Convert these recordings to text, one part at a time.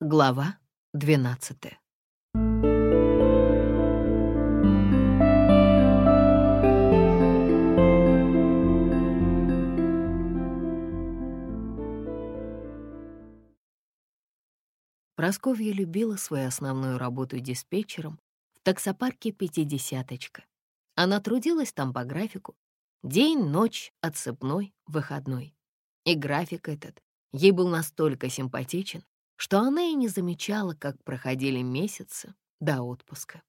Глава 12 Просковья любила свою основную работу диспетчером в таксопарке «Пятидесяточка». Она трудилась там по графику день, ночь, отсыпной, выходной. И график этот ей был настолько симпатичен, что она и не замечала, как проходили месяцы до отпуска.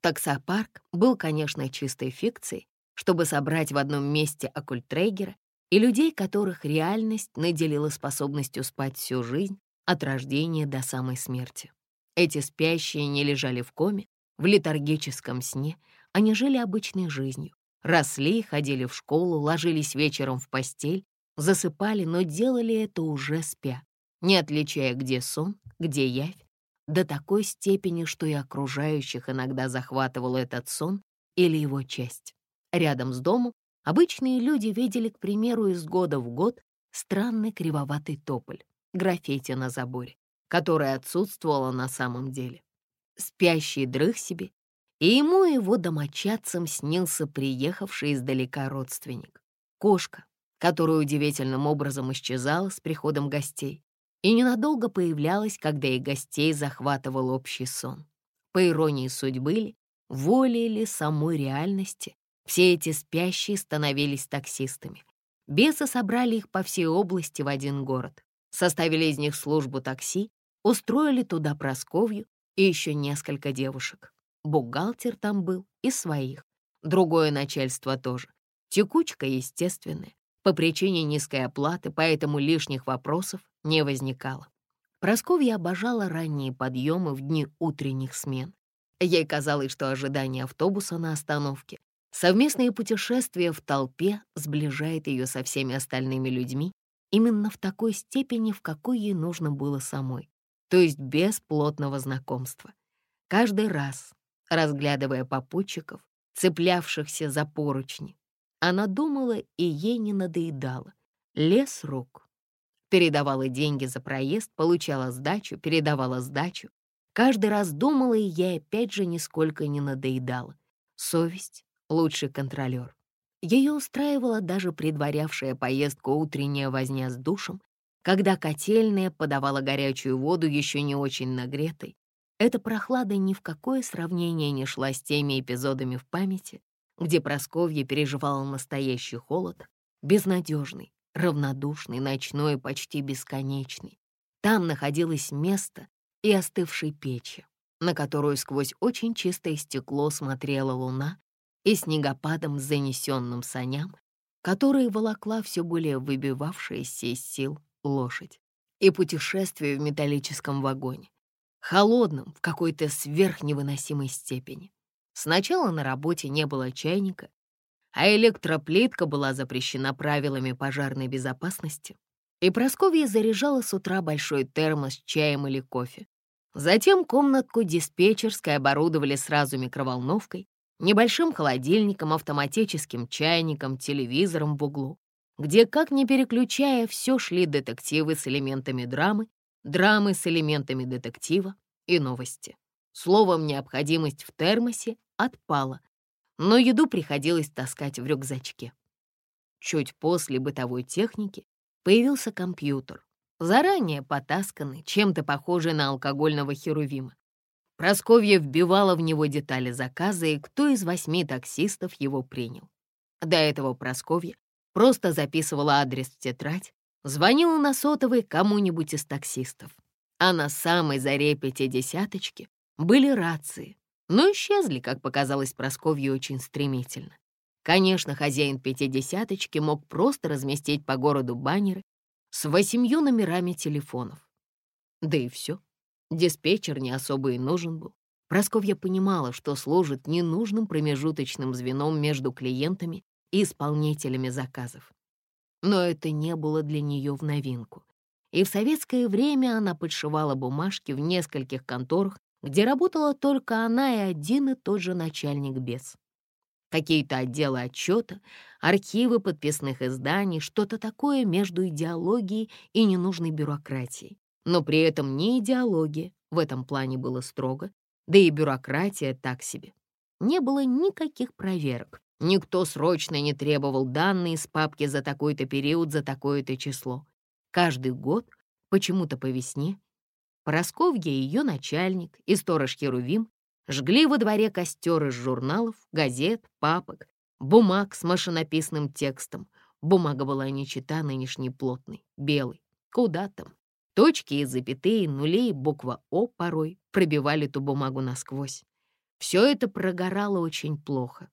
Таксопарк был, конечно, чистой фикцией, чтобы собрать в одном месте оккультрейгера и людей, которых реальность наделила способностью спать всю жизнь от рождения до самой смерти. Эти спящие не лежали в коме, в летаргическом сне, они жили обычной жизнью, росли, ходили в школу, ложились вечером в постель, засыпали, но делали это уже спя не отличая, где сон, где явь, до такой степени, что и окружающих иногда захватывал этот сон или его часть. Рядом с домом обычные люди видели, к примеру, из года в год странный кривоватый тополь, граффити на заборе, которое отсутствовало на самом деле. Спящий дрых себе, и ему и его домочадцам снился приехавший издалека родственник. Кошка, которая удивительным образом исчезала с приходом гостей, и ненадолго появлялась, когда и гостей захватывал общий сон. По иронии судьбы ли, воле или самой реальности, все эти спящие становились таксистами. Бесы собрали их по всей области в один город, составили из них службу такси, устроили туда Просковью и еще несколько девушек. Бухгалтер там был и своих, другое начальство тоже. Текучка естественная, по причине низкой оплаты, поэтому лишних вопросов не возникало. Просковья обожала ранние подъемы в дни утренних смен. Ей казалось, что ожидание автобуса на остановке, совместные путешествия в толпе сближает ее со всеми остальными людьми именно в такой степени, в какой ей нужно было самой, то есть без плотного знакомства. Каждый раз, разглядывая попутчиков, цеплявшихся за поручни, она думала, и ей не надоедало. Лес рук. Передавала деньги за проезд, получала сдачу, передавала сдачу. Каждый раз думала, и ей опять же нисколько не надоедало. Совесть — лучший контролер. Ее устраивала даже предварявшая поездку утренняя возня с душем, когда котельная подавала горячую воду еще не очень нагретой. Эта прохлада ни в какое сравнение не шла с теми эпизодами в памяти, где Просковья переживала настоящий холод, безнадежный, равнодушный, ночной почти бесконечный. Там находилось место и остывшей печи, на которую сквозь очень чистое стекло смотрела луна и снегопадом занесенным саням, которые волокла все более выбивавшаяся из сил лошадь, и путешествие в металлическом вагоне, холодном в какой-то сверхневыносимой степени. Сначала на работе не было чайника, а электроплитка была запрещена правилами пожарной безопасности, и Просковья заряжала с утра большой термос с чаем или кофе. Затем комнатку диспетчерской оборудовали сразу микроволновкой, небольшим холодильником, автоматическим чайником, телевизором в углу, где, как ни переключая, все шли детективы с элементами драмы, драмы с элементами детектива и новости. Словом, необходимость в термосе отпала, но еду приходилось таскать в рюкзачке. Чуть после бытовой техники появился компьютер, заранее потасканный, чем-то похожий на алкогольного херувима. Просковья вбивала в него детали заказа, и кто из восьми таксистов его принял. До этого Просковья просто записывала адрес в тетрадь, звонила на сотовый кому-нибудь из таксистов. А на самой заре пятидесяточки были рации, но исчезли, как показалось Просковье, очень стремительно. Конечно, хозяин пятидесяточки мог просто разместить по городу баннеры с восемью номерами телефонов. Да и все. Диспетчер не особо и нужен был. Просковья понимала, что служит ненужным промежуточным звеном между клиентами и исполнителями заказов. Но это не было для нее в новинку. И в советское время она подшивала бумажки в нескольких конторах где работала только она и один и тот же начальник без. Какие-то отделы отчета, архивы подписных изданий, что-то такое между идеологией и ненужной бюрократией. но при этом не идеология, в этом плане было строго, да и бюрократия так себе. Не было никаких проверок, никто срочно не требовал данные из папки за такой-то период, за такое-то число. Каждый год, почему-то по весне, Поросковья и ее начальник и сторож Херувим жгли во дворе костер из журналов, газет, папок, бумаг с машинописным текстом. Бумага была не чита нынешней плотной, белой. Куда там? Точки и запятые, нули и буква «О» порой пробивали ту бумагу насквозь. Все это прогорало очень плохо.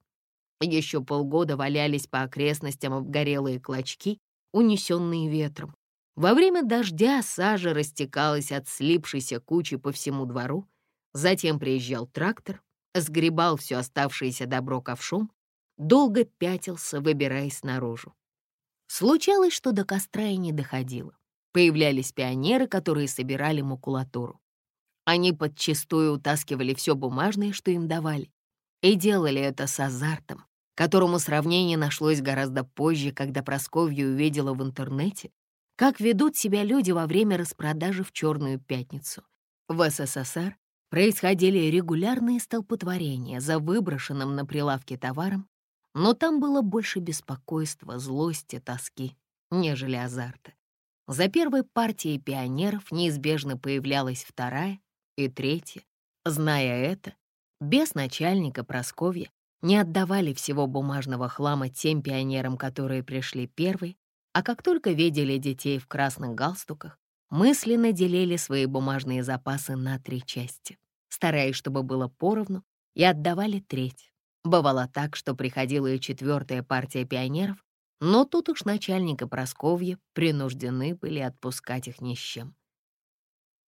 Еще полгода валялись по окрестностям обгорелые клочки, унесенные ветром. Во время дождя сажа растекалась от слипшейся кучи по всему двору. Затем приезжал трактор, сгребал все оставшееся добро ковшом, долго пятился, выбираясь наружу. Случалось, что до костра и не доходило. Появлялись пионеры, которые собирали макулатуру. Они подчистую утаскивали все бумажное, что им давали, и делали это с азартом, которому сравнение нашлось гораздо позже, когда Просковья увидела в интернете, как ведут себя люди во время распродажи в Черную пятницу. В СССР происходили регулярные столпотворения за выброшенным на прилавке товаром, но там было больше беспокойства, злости, тоски, нежели азарта. За первой партией пионеров неизбежно появлялась вторая и третья. Зная это, без начальника Просковья не отдавали всего бумажного хлама тем пионерам, которые пришли первые, а как только видели детей в красных галстуках, мысленно делили свои бумажные запасы на три части, стараясь, чтобы было поровну, и отдавали треть. Бывало так, что приходила и четвертая партия пионеров, но тут уж начальника Просковья принуждены были отпускать их ни с чем.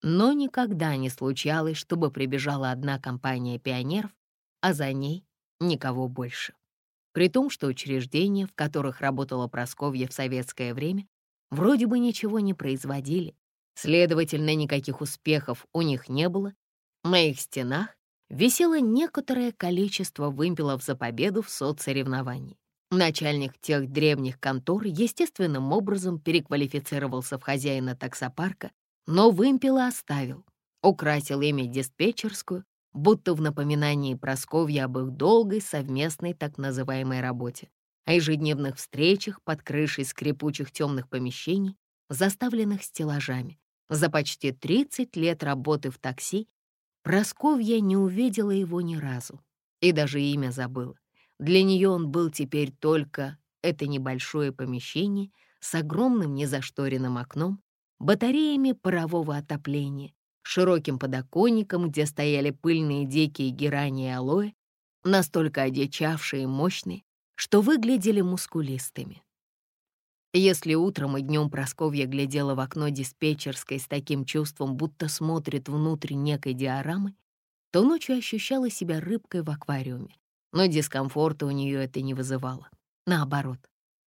Но никогда не случалось, чтобы прибежала одна компания пионеров, а за ней никого больше. При том, что учреждения, в которых работала Просковья в советское время, вроде бы ничего не производили, следовательно, никаких успехов у них не было, на их стенах висело некоторое количество вымпелов за победу в соцсоревновании. Начальник тех древних контор естественным образом переквалифицировался в хозяина таксопарка, но вымпела оставил, украсил ими диспетчерскую, будто в напоминании Просковья об их долгой совместной так называемой работе, о ежедневных встречах под крышей скрипучих темных помещений, заставленных стеллажами. За почти 30 лет работы в такси Просковья не увидела его ни разу и даже имя забыла. Для нее он был теперь только это небольшое помещение с огромным незашторенным окном, батареями парового отопления, широким подоконником, где стояли пыльные дикие герани и алоэ, настолько одичавшие и мощные, что выглядели мускулистыми. Если утром и днем Просковья глядела в окно диспетчерской с таким чувством, будто смотрит внутрь некой диорамы, то ночью ощущала себя рыбкой в аквариуме, но дискомфорта у нее это не вызывало. Наоборот,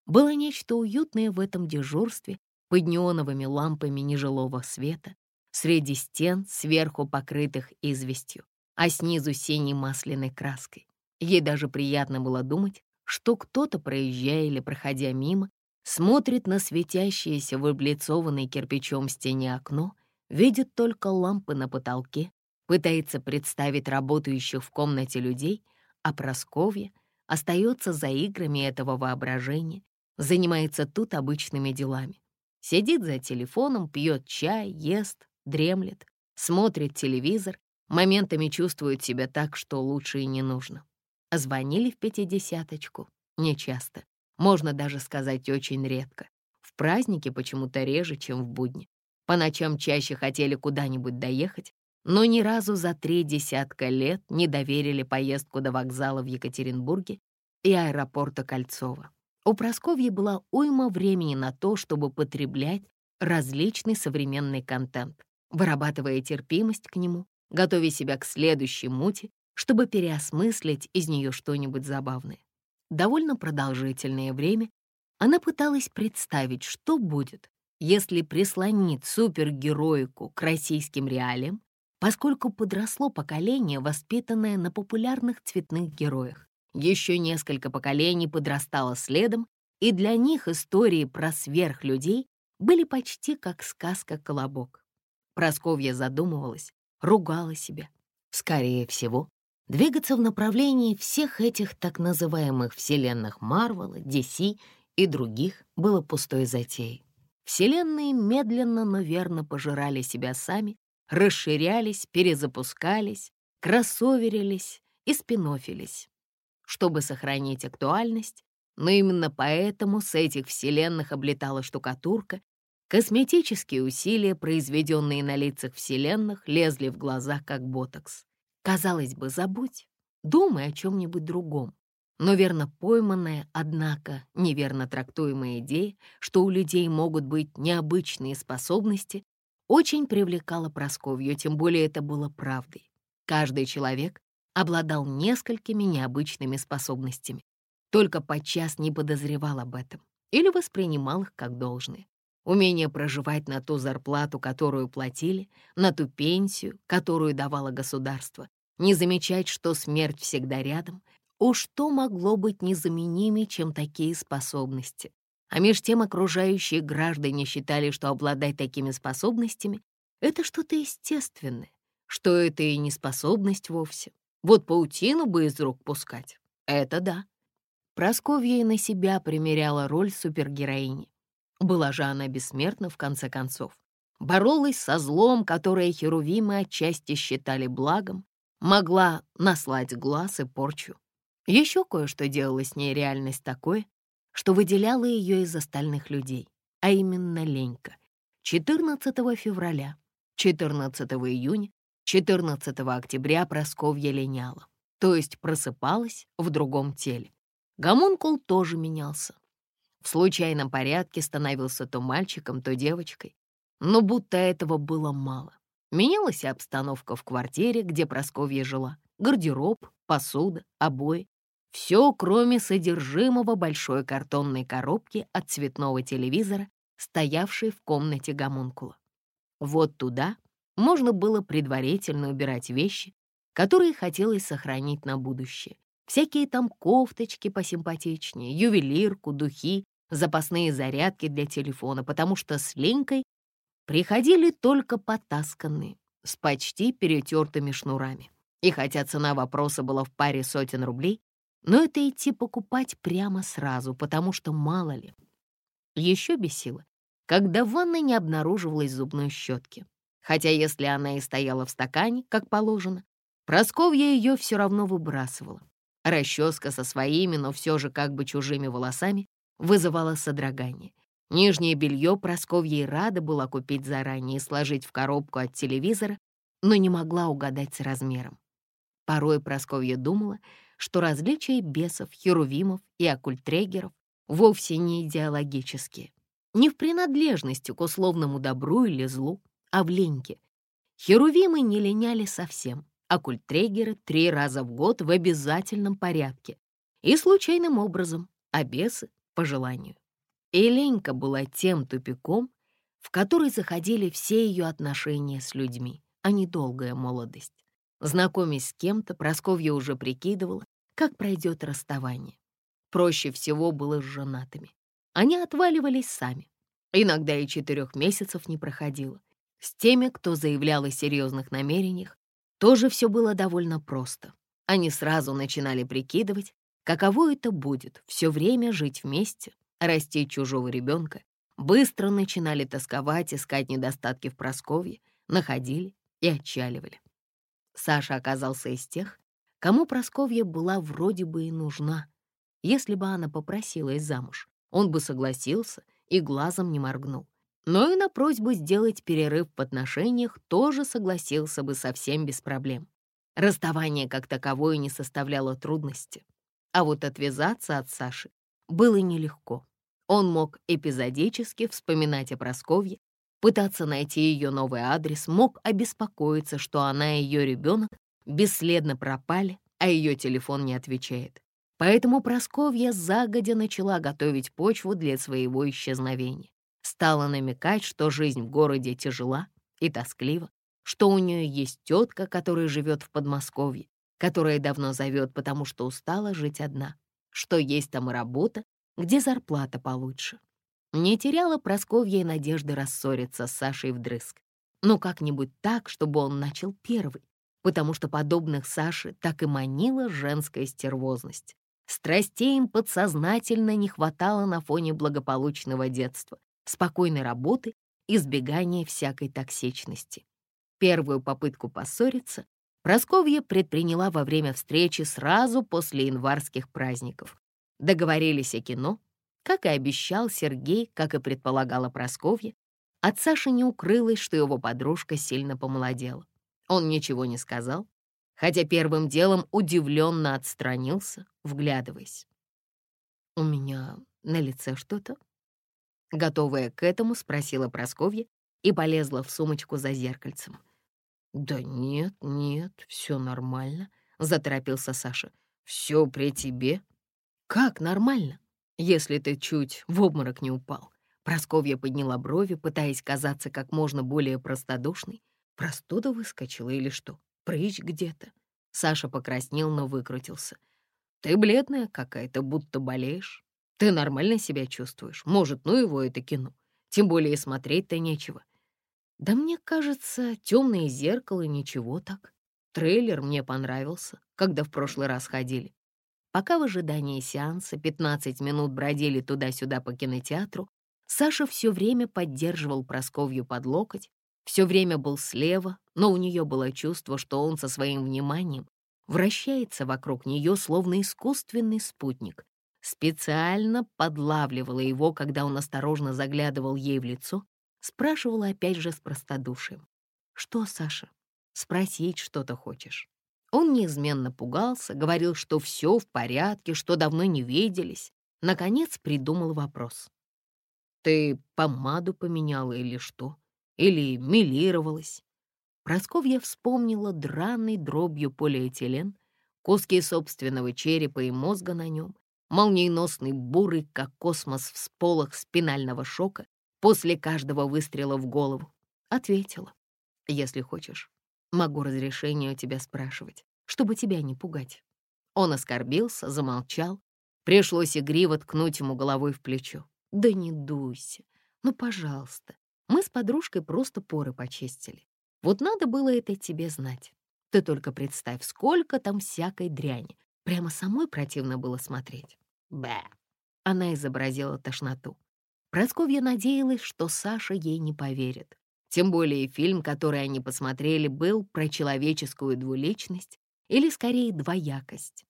было нечто уютное в этом дежурстве под неоновыми лампами нежилого света, среди стен, сверху покрытых известью, а снизу синей масляной краской. Ей даже приятно было думать, что кто-то, проезжая или проходя мимо, смотрит на светящееся в облицованной кирпичом стене окно, видит только лампы на потолке, пытается представить работающих в комнате людей — а Просковья остается за играми этого воображения, занимается тут обычными делами. Сидит за телефоном, пьет чай, ест, дремлет, смотрит телевизор, моментами чувствует себя так, что лучше и не нужно. Звонили в пятидесяточку? Нечасто. Можно даже сказать очень редко. В празднике почему-то реже, чем в будни. По ночам чаще хотели куда-нибудь доехать, но ни разу за три десятка лет не доверили поездку до вокзала в Екатеринбурге и аэропорта Кольцова. У Просковьи была уйма времени на то, чтобы потреблять различный современный контент, вырабатывая терпимость к нему, готовя себя к следующей муте, чтобы переосмыслить из нее что-нибудь забавное. Довольно продолжительное время она пыталась представить, что будет, если прислонить супергероику к российским реалиям поскольку подросло поколение, воспитанное на популярных цветных героях. Еще несколько поколений подрастало следом, и для них истории про сверхлюдей были почти как сказка «Колобок». Просковья задумывалась, ругала себя. Скорее всего, двигаться в направлении всех этих так называемых вселенных Марвела, DC и других было пустой затеей. Вселенные медленно, но верно пожирали себя сами, расширялись, перезапускались, кроссоверились и спинофились, чтобы сохранить актуальность, но именно поэтому с этих вселенных облетала штукатурка, косметические усилия, произведенные на лицах вселенных, лезли в глаза, как ботокс. Казалось бы, забудь, думай о чем-нибудь другом. Но верно пойманная, однако неверно трактуемая идея, что у людей могут быть необычные способности, очень привлекала Просковью, тем более это было правдой. Каждый человек обладал несколькими необычными способностями, только подчас не подозревал об этом или воспринимал их как должное. Умение проживать на ту зарплату, которую платили, на ту пенсию, которую давало государство, не замечать, что смерть всегда рядом — Уж что могло быть незаменимее, чем такие способности? А меж тем окружающие граждане считали, что обладать такими способностями — это что-то естественное, что это и не способность вовсе. Вот паутину бы из рук пускать. Это да. Просковья и на себя примеряла роль супергероини. Была же она бессмертна, в конце концов. Боролась со злом, которое херувимы отчасти считали благом, могла наслать глаз и порчу. Еще кое-что делало с ней реальность такой, что выделяло ее из остальных людей, а именно Ленька. 14 февраля, 14 июня, 14 октября Просковья линяла, то есть просыпалась в другом теле. Гомункул тоже менялся. В случайном порядке становился то мальчиком, то девочкой, но будто этого было мало. Менялась и обстановка в квартире, где Просковья жила. Гардероб, посуда, обои, все, кроме содержимого большой картонной коробки от цветного телевизора, стоявшей в комнате гомункула. Вот туда можно было предварительно убирать вещи, которые хотелось сохранить на будущее. Всякие там кофточки посимпатичнее, ювелирку, духи, запасные зарядки для телефона, потому что с Ленькой приходили только потасканные, с почти перетертыми шнурами. И хотя цена вопроса была в паре сотен рублей, но это идти покупать прямо сразу, потому что мало ли. Еще бесило, когда в ванной не обнаруживалась зубной щетки. Хотя если она и стояла в стакане, как положено, Просковья ее все равно выбрасывала. Расческа со своими, но все же как бы чужими волосами вызывала содрогание. Нижнее белье Просковья и рада была купить заранее и сложить в коробку от телевизора, но не могла угадать с размером. Порой Просковья думала, что различия бесов, херувимов и оккультрегеров вовсе не идеологические, не в принадлежности к условному добру или злу, а в леньке. Херувимы не линяли совсем, а культрегеры три раза в год в обязательном порядке и случайным образом, а бесы — по желанию. И Ленька была тем тупиком, в который заходили все ее отношения с людьми, а не долгая молодость. Знакомясь с кем-то, Просковья уже прикидывала, как пройдет расставание. Проще всего было с женатыми. Они отваливались сами. Иногда и четырех месяцев не проходило. С теми, кто заявлял о серьезных намерениях, тоже все было довольно просто. Они сразу начинали прикидывать, каково это будет все время жить вместе, расти чужого ребенка, быстро начинали тосковать, искать недостатки в Просковье, находили и отчаливали. Саша оказался из тех, кому Просковья была вроде бы и нужна. Если бы она попросилась замуж, он бы согласился и глазом не моргнул. Но и на просьбу сделать перерыв в отношениях тоже согласился бы совсем без проблем. Расставание как таковое не составляло трудности. А вот отвязаться от Саши было нелегко. Он мог эпизодически вспоминать о Просковье, пытаться найти ее новый адрес, мог обеспокоиться, что она и ее ребенок бесследно пропали, а ее телефон не отвечает. Поэтому Просковья загодя начала готовить почву для своего исчезновения. Стала намекать, что жизнь в городе тяжела и тосклива, что у нее есть тетка, которая живет в Подмосковье, которая давно зовет, потому что устала жить одна, что есть там и работа, где зарплата получше. Не теряла Просковья и надежды рассориться с Сашей вдрызг. но как-нибудь так, чтобы он начал первый, потому что подобных Саше так и манила женская стервозность. Страстей им подсознательно не хватало на фоне благополучного детства, спокойной работы, избегания всякой токсичности. Первую попытку поссориться Просковья предприняла во время встречи сразу после январских праздников. Договорились о кино, как и обещал Сергей, как и предполагала Просковья. От Саши не укрылось, что его подружка сильно помолодела. Он ничего не сказал, хотя первым делом удивленно отстранился, вглядываясь. «У меня на лице что-то?» Готовая к этому, спросила Просковья и полезла в сумочку за зеркальцем. «Да нет, нет, все нормально», — заторопился Саша. «Все при тебе». «Как нормально, если ты чуть в обморок не упал?» Просковья подняла брови, пытаясь казаться как можно более простодушной. Простуда выскочила или что? Прыщ где-то. Саша покраснел, но выкрутился. «Ты бледная какая-то, будто болеешь. Ты нормально себя чувствуешь. Может, ну его это кино. Тем более смотреть-то нечего. Да мне кажется, темное зеркало ничего так. Трейлер мне понравился, когда в прошлый раз ходили. Пока в ожидании сеанса 15 минут бродили туда-сюда по кинотеатру, Саша все время поддерживал Просковью под локоть, все время был слева, но у нее было чувство, что он со своим вниманием вращается вокруг нее, словно искусственный спутник. Специально подлавливала его, когда он осторожно заглядывал ей в лицо, спрашивала опять же с простодушием. «Что, Саша, спросить что-то хочешь?» Он неизменно пугался, говорил, что все в порядке, что давно не виделись. Наконец придумал вопрос. «Ты помаду поменяла или что? Или милировалась?» Просковья вспомнила драный дробью полиэтилен, куски собственного черепа и мозга на нем, молниеносный бурый, как космос в сполох спинального шока после каждого выстрела в голову. Ответила. «Если хочешь, могу разрешение у тебя спрашивать, чтобы тебя не пугать». Он оскорбился, замолчал. Пришлось игриво ткнуть ему головой в плечо. «Да не дуйся. Ну, пожалуйста. Мы с подружкой просто поры почистили. Вот надо было это тебе знать. Ты только представь, сколько там всякой дряни. Прямо самой противно было смотреть. Бэ. Она изобразила тошноту. Просковья надеялась, что Саша ей не поверит. Тем более фильм, который они посмотрели, был про человеческую двуличность или, скорее, двоякость.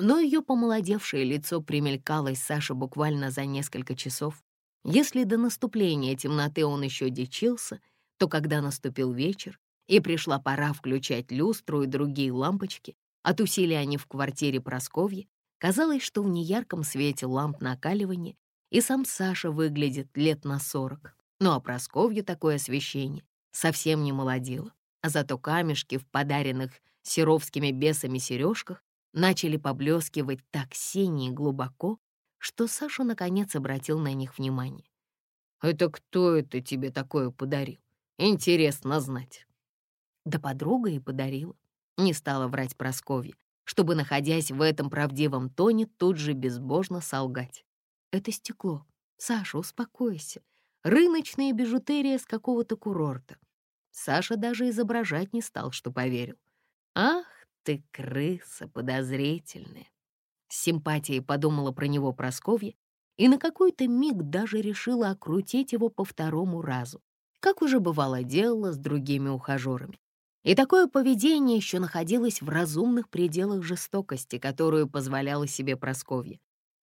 Но ее помолодевшее лицо примелькалось Саше буквально за несколько часов. Если до наступления темноты он еще дичился, то когда наступил вечер и пришла пора включать люстру и другие лампочки, от усилий они в квартире Просковьи, казалось, что в неярком свете ламп накаливания и сам Саша выглядит лет на сорок. Ну а Просковью такое освещение совсем не молодило. А зато камешки в подаренных серовскими бесами сережках начали поблескивать так сине и глубоко, что Саша наконец обратил на них внимание. «Это кто это тебе такое подарил? Интересно знать». Да подруга и подарила. Не стала врать Просковье, чтобы, находясь в этом правдивом тоне, тут же безбожно солгать. Это стекло. Саша, успокойся. Рыночная бижутерия с какого-то курорта. Саша даже изображать не стал, что поверил. Ах ты, крыса подозрительная. С симпатией подумала про него Просковья и на какой-то миг даже решила окрутить его по второму разу, как уже бывало делала с другими ухажерами. И такое поведение еще находилось в разумных пределах жестокости, которую позволяла себе Просковья.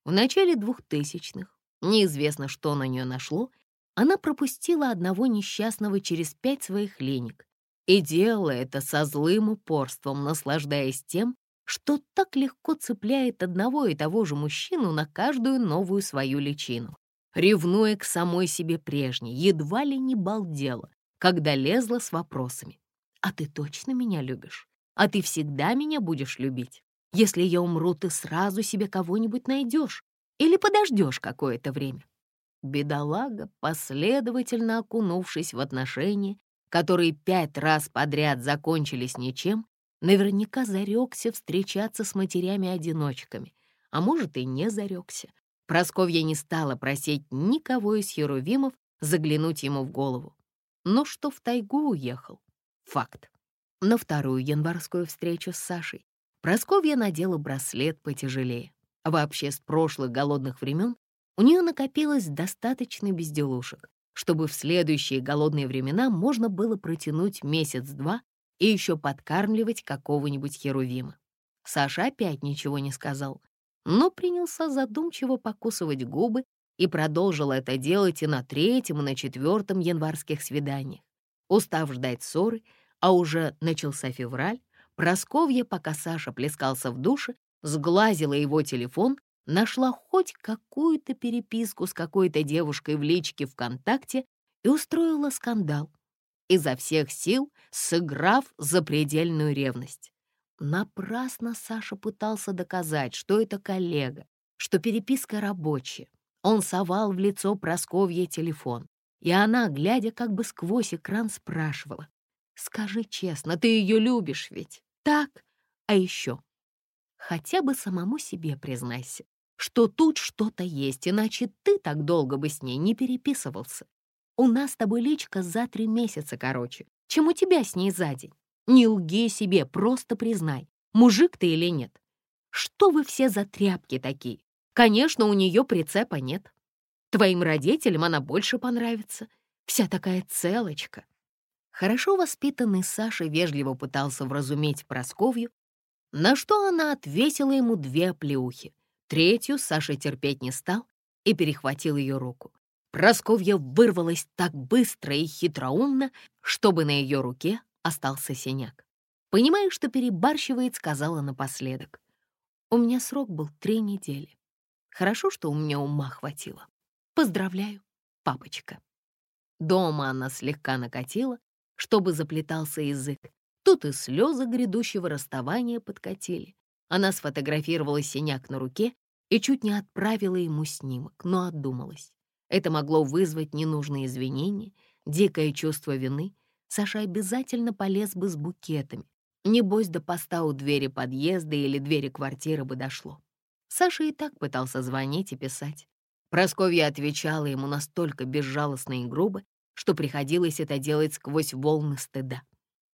В начале двухтысячных, неизвестно, что на нее нашло, она пропустила одного несчастного через пять своих леник и делала это со злым упорством, наслаждаясь тем, что так легко цепляет одного и того же мужчину на каждую новую свою личину, ревнуя к самой себе прежней, едва ли не балдела, когда лезла с вопросами. «А ты точно меня любишь? А ты всегда меня будешь любить? Если я умру, ты сразу себе кого-нибудь найдешь или подождешь какое-то время?» Бедолага, последовательно окунувшись в отношения, которые пять раз подряд закончились ничем, наверняка зарекся встречаться с матерями-одиночками, а может и не зарекся. Просковья не стала просить никого из херувимов заглянуть ему в голову. но что в тайгу уехал — факт. На вторую январскую встречу с Сашей Просковья надела браслет потяжелее. Вообще, с прошлых голодных времен у нее накопилось достаточно безделушек, чтобы в следующие голодные времена можно было протянуть месяц-два и еще подкармливать какого-нибудь херувима. Саша опять ничего не сказал, но принялся задумчиво покусывать губы и продолжил это делать и на третьем, и на четвертом январских свиданиях. Устав ждать ссоры, а уже начался февраль, Просковья, пока Саша плескался в душе, сглазила его телефон, нашла хоть какую-то переписку с какой-то девушкой в личке ВКонтакте и устроила скандал, изо всех сил сыграв запредельную ревность. Напрасно Саша пытался доказать, что это коллега, что переписка рабочая. Он совал в лицо Просковье телефон, и она, глядя как бы сквозь экран, спрашивала. «Скажи честно, ты ее любишь ведь?» Так, а еще. Хотя бы самому себе признайся, что тут что-то есть, иначе ты так долго бы с ней не переписывался. У нас с тобой личка за три месяца короче, чем у тебя с ней за день. Не лги себе, просто признай, мужик ты или нет. Что вы все за тряпки такие? Конечно, у нее прицепа нет. Твоим родителям она больше понравится. Вся такая целочка. Хорошо воспитанный Саша вежливо пытался вразуметь Просковью, на что она отвесила ему две оплеухи. Третью Саша терпеть не стал и перехватил ее руку. Просковья вырвалась так быстро и хитроумно, чтобы на ее руке остался синяк. Понимая, что перебарщивает, сказала напоследок. «У меня срок был три недели. Хорошо, что у меня ума хватило. Поздравляю, папочка». Дома она слегка накатила, чтобы заплетался язык. Тут и слезы грядущего расставания подкатили. Она сфотографировала синяк на руке и чуть не отправила ему снимок, но отдумалась. Это могло вызвать ненужные извинения, дикое чувство вины. Саша обязательно полез бы с букетами. Небось, до поста у двери подъезда или двери квартиры бы дошло. Саша и так пытался звонить и писать. Просковья отвечала ему настолько безжалостно и грубо, что приходилось это делать сквозь волны стыда.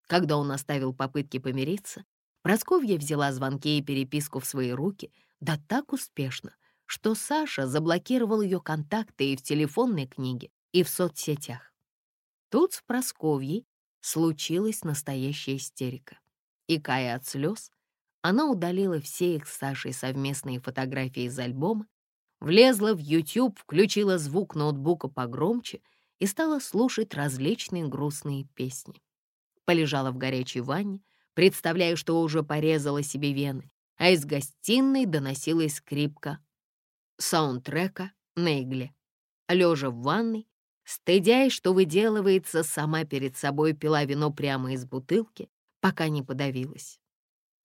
Когда он оставил попытки помириться, Просковья взяла звонки и переписку в свои руки, да так успешно, что Саша заблокировал ее контакты и в телефонной книге, и в соцсетях. Тут с Просковьей случилась настоящая истерика. И, кая от слез, она удалила все их с Сашей совместные фотографии из альбома, влезла в YouTube, включила звук ноутбука погромче — и стала слушать различные грустные песни. Полежала в горячей ванне, представляя, что уже порезала себе вены, а из гостиной доносилась скрипка саундтрека на игле. Лежа в ванной, стыдясь, что выделывается, сама перед собой пила вино прямо из бутылки, пока не подавилась.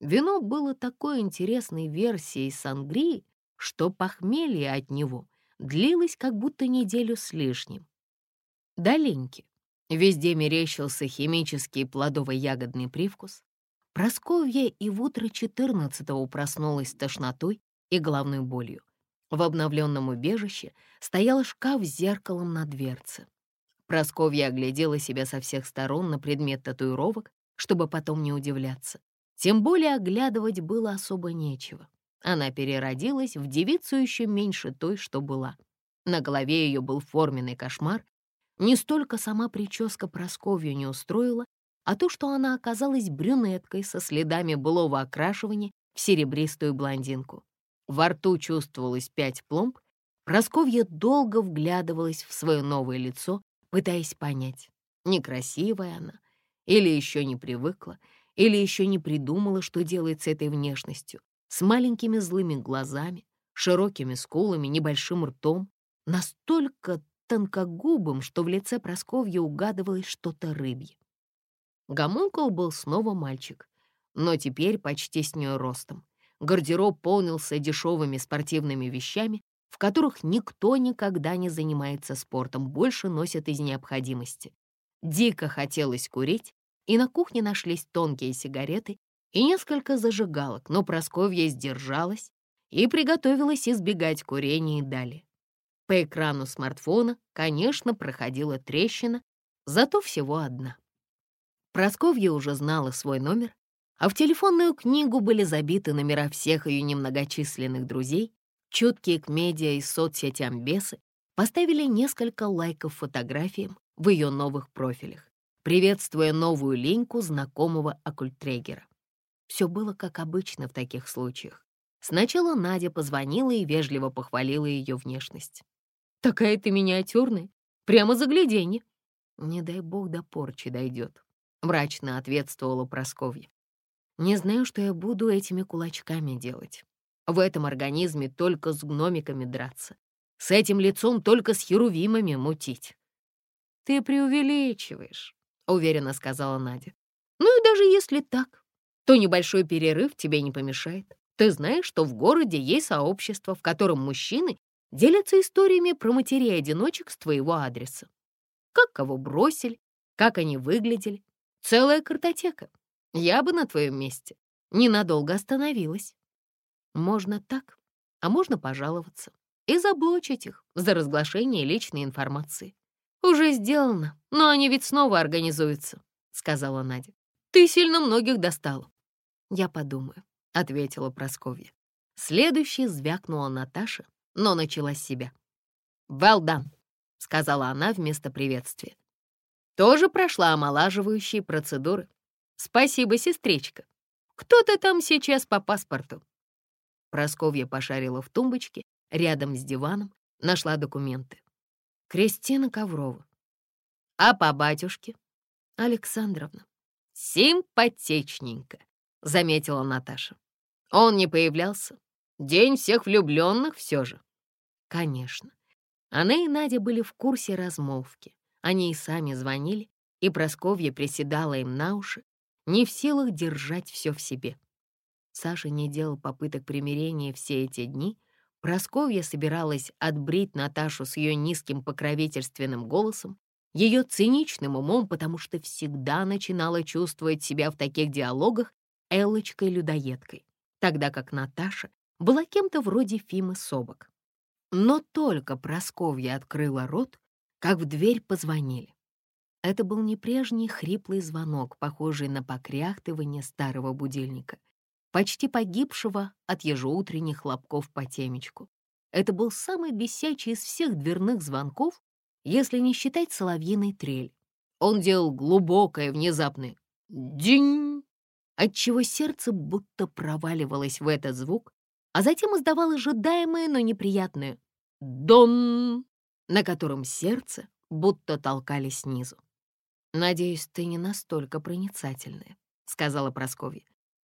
Вино было такой интересной версией сангрии, что похмелье от него длилось как будто неделю с лишним до Везде мерещился химический плодово-ягодный привкус. Просковья и в утро 14-го проснулась с тошнотой и головной болью. В обновленном убежище стоял шкаф с зеркалом на дверце. Просковья оглядела себя со всех сторон на предмет татуировок, чтобы потом не удивляться. Тем более оглядывать было особо нечего. Она переродилась в девицу еще меньше той, что была. На голове ее был форменный кошмар не столько сама прическа Просковью не устроила, а то, что она оказалась брюнеткой со следами былого окрашивания в серебристую блондинку. Во рту чувствовалось пять пломб. Просковья долго вглядывалась в свое новое лицо, пытаясь понять, некрасивая она, или еще не привыкла, или еще не придумала, что делать с этой внешностью, с маленькими злыми глазами, широкими скулами, небольшим ртом, настолько тонкогубым, что в лице Просковьи угадывалось что-то рыбье. Гомункул был снова мальчик, но теперь почти с нее ростом. Гардероб полнился дешевыми спортивными вещами, в которых никто никогда не занимается спортом, больше носят из необходимости. Дико хотелось курить, и на кухне нашлись тонкие сигареты и несколько зажигалок, но Просковья сдержалась и приготовилась избегать курения и далее. По экрану смартфона, конечно, проходила трещина, зато всего одна. Просковья уже знала свой номер, а в телефонную книгу были забиты номера всех ее немногочисленных друзей, чуткие к медиа и соцсетям бесы поставили несколько лайков фотографиям в ее новых профилях, приветствуя новую линьку знакомого оккультрегера. Все было как обычно в таких случаях. Сначала Надя позвонила и вежливо похвалила ее внешность. «Такая ты миниатюрная, прямо загляденье». «Не дай бог до порчи дойдет», — мрачно ответствовала Просковья. «Не знаю, что я буду этими кулачками делать. В этом организме только с гномиками драться. С этим лицом только с херувимами мутить». «Ты преувеличиваешь», — уверенно сказала Надя. «Ну и даже если так, то небольшой перерыв тебе не помешает. Ты знаешь, что в городе есть сообщество, в котором мужчины делятся историями про матерей-одиночек с твоего адреса. Как кого бросили, как они выглядели. Целая картотека. Я бы на твоем месте ненадолго остановилась. Можно так, а можно пожаловаться и заблочить их за разглашение личной информации. «Уже сделано, но они ведь снова организуются», — сказала Надя. «Ты сильно многих достала». «Я подумаю», — ответила Просковья. Следующей звякнула Наташа, но начала с себя. «Well done», — сказала она вместо приветствия. «Тоже прошла омолаживающие процедуры. Спасибо, сестричка. Кто ты там сейчас по паспорту?» Просковья пошарила в тумбочке рядом с диваном, нашла документы. Кристина Коврова. «А по батюшке?» «Александровна». «Симпатичненько», — заметила Наташа. «Он не появлялся. День всех влюбленных все же». «Конечно. Она и Надя были в курсе размолвки. Они и сами звонили, и Просковья приседала им на уши, не в силах держать все в себе. Саша не делал попыток примирения все эти дни. Просковья собиралась отбрить Наташу с ее низким покровительственным голосом, ее циничным умом, потому что всегда начинала чувствовать себя в таких диалогах Эллочкой-людоедкой, тогда как Наташа была кем-то вроде Фимы Собок. Но только Просковья открыла рот, как в дверь позвонили. Это был не прежний хриплый звонок, похожий на покряхтывание старого будильника, почти погибшего от ежеутренних хлопков по темечку. Это был самый бесячий из всех дверных звонков, если не считать соловьиной трель. Он делал глубокое внезапное «динь», отчего сердце будто проваливалось в этот звук, а затем издавал ожидаемое, но неприятное «дон», на котором сердце будто толкали снизу. «Надеюсь, ты не настолько проницательная», — сказала Прасковья.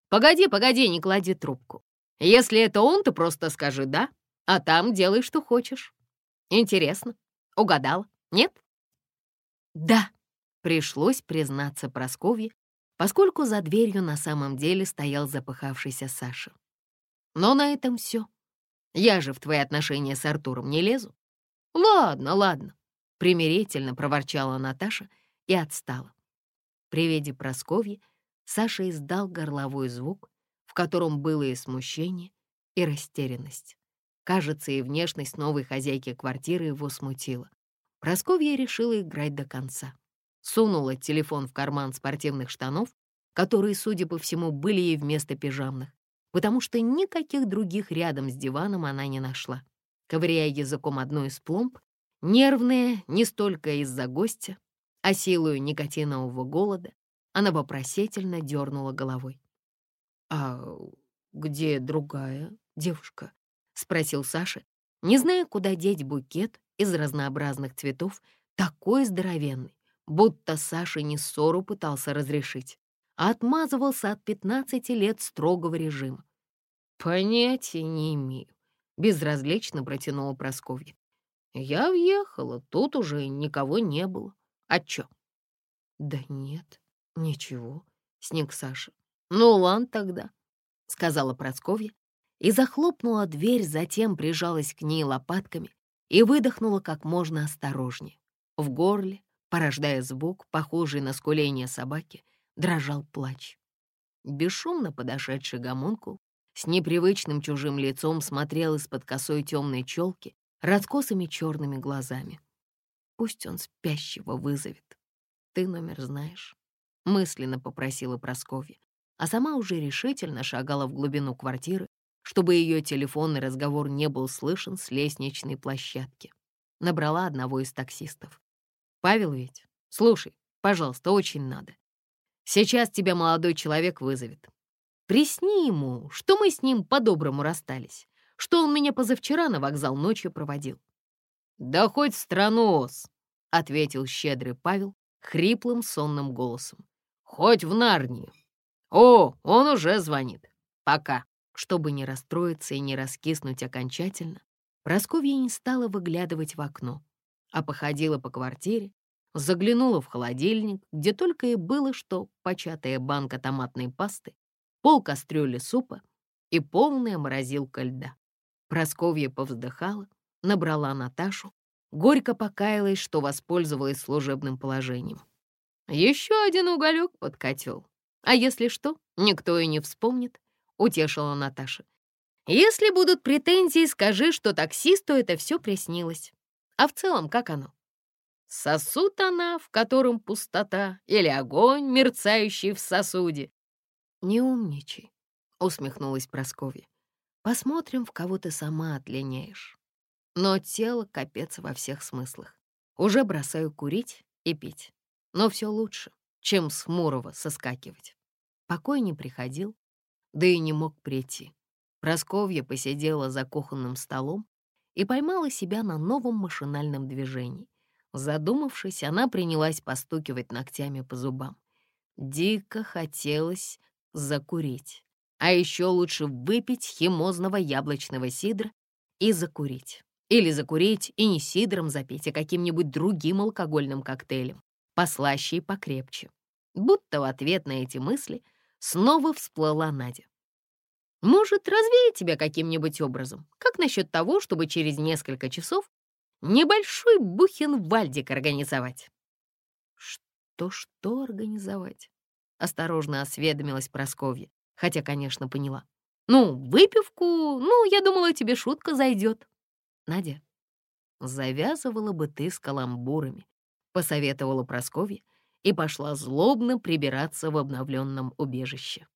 «Погоди, погоди, не клади трубку. Если это он, ты просто скажи «да», а там делай, что хочешь. Интересно, угадала, нет?» «Да», — пришлось признаться Прасковье, поскольку за дверью на самом деле стоял запыхавшийся Саша. Но на этом все. Я же в твои отношения с Артуром не лезу. Ладно, ладно, примирительно проворчала Наташа и отстала. При виде Просковьи Саша издал горловой звук, в котором было и смущение, и растерянность. Кажется, и внешность новой хозяйки квартиры его смутила. Просковья решила играть до конца сунула телефон в карман спортивных штанов, которые, судя по всему, были ей вместо пижамных, потому что никаких других рядом с диваном она не нашла. Ковыряя языком одну из пломб, нервная не столько из-за гостя, а силою никотинового голода, она вопросительно дернула головой. «А где другая девушка?» — спросил Саша, не зная, куда деть букет из разнообразных цветов, такой здоровенный, будто Саша не ссору пытался разрешить, отмазывался от 15 лет строгого режима. «Понятия не имею», — безразлично протянула Просковья. «Я въехала, тут уже никого не было. А чё?» «Да нет, ничего», — сник Саша. «Ну, ладно тогда», — сказала Просковья и захлопнула дверь, затем прижалась к ней лопатками и выдохнула как можно осторожнее. В горле порождая звук, похожий на скуление собаки, дрожал плач. Бесшумно подошедший гомункул с непривычным чужим лицом смотрел из-под косой темной челки раскосыми черными глазами. Пусть он спящего вызовет. ты номер знаешь?» — мысленно попросила Прасковья, а сама уже решительно шагала в глубину квартиры, чтобы ее телефонный разговор не был слышен с лестничной площадки. Набрала одного из таксистов. «Павел ведь? Слушай, пожалуйста, очень надо. Сейчас тебя молодой человек вызовет. Присни ему, что мы с ним по-доброму расстались, что он меня позавчера на вокзал ночью проводил». «Да хоть в страну, — ответил щедрый Павел хриплым сонным голосом. «Хоть в Нарнию. О, он уже звонит. Пока». Чтобы не расстроиться и не раскиснуть окончательно, Просковья не стала выглядывать в окно, а походила по квартире, заглянула в холодильник, где только и было что початая банка томатной пасты, пол кастрюли супа и полная морозилка льда. Просковья повздыхала, набрала Наташу, горько покаялась, что воспользовалась служебным положением. Еще один уголек под котел. А если что, никто и не вспомнит. — утешила Наташа. «Если будут претензии, скажи, что таксисту это все приснилось. А в целом, как оно? Сосуд она, в котором пустота, или огонь, мерцающий в сосуде?» «Не умничай», — усмехнулась Прасковья. «Посмотрим, в кого ты сама отлиняешь. Но тело капец во всех смыслах. Уже бросаю курить и пить. Но все лучше, чем с Мурова соскакивать. Покой не приходил, да и не мог прийти. Просковья посидела за кухонным столом и поймала себя на новом машинальном движении. Задумавшись, она принялась постукивать ногтями по зубам. Дико хотелось закурить. А еще лучше выпить химозного яблочного сидра и закурить. Или закурить и не сидром запить, а каким-нибудь другим алкогольным коктейлем, послаще и покрепче. Будто в ответ на эти мысли — Снова всплыла Надя. «Может, развеять тебя каким-нибудь образом? Как насчет того, чтобы через несколько часов небольшой бухенвальдик организовать?» «Что-что организовать?» — осторожно осведомилась Просковья, хотя, конечно, поняла. «Ну, выпивку, ну, я думала, тебе шутка зайдет». «Надя, завязывала бы ты с каламбурами», — посоветовала Просковья, и пошла злобно прибираться в обновленном убежище.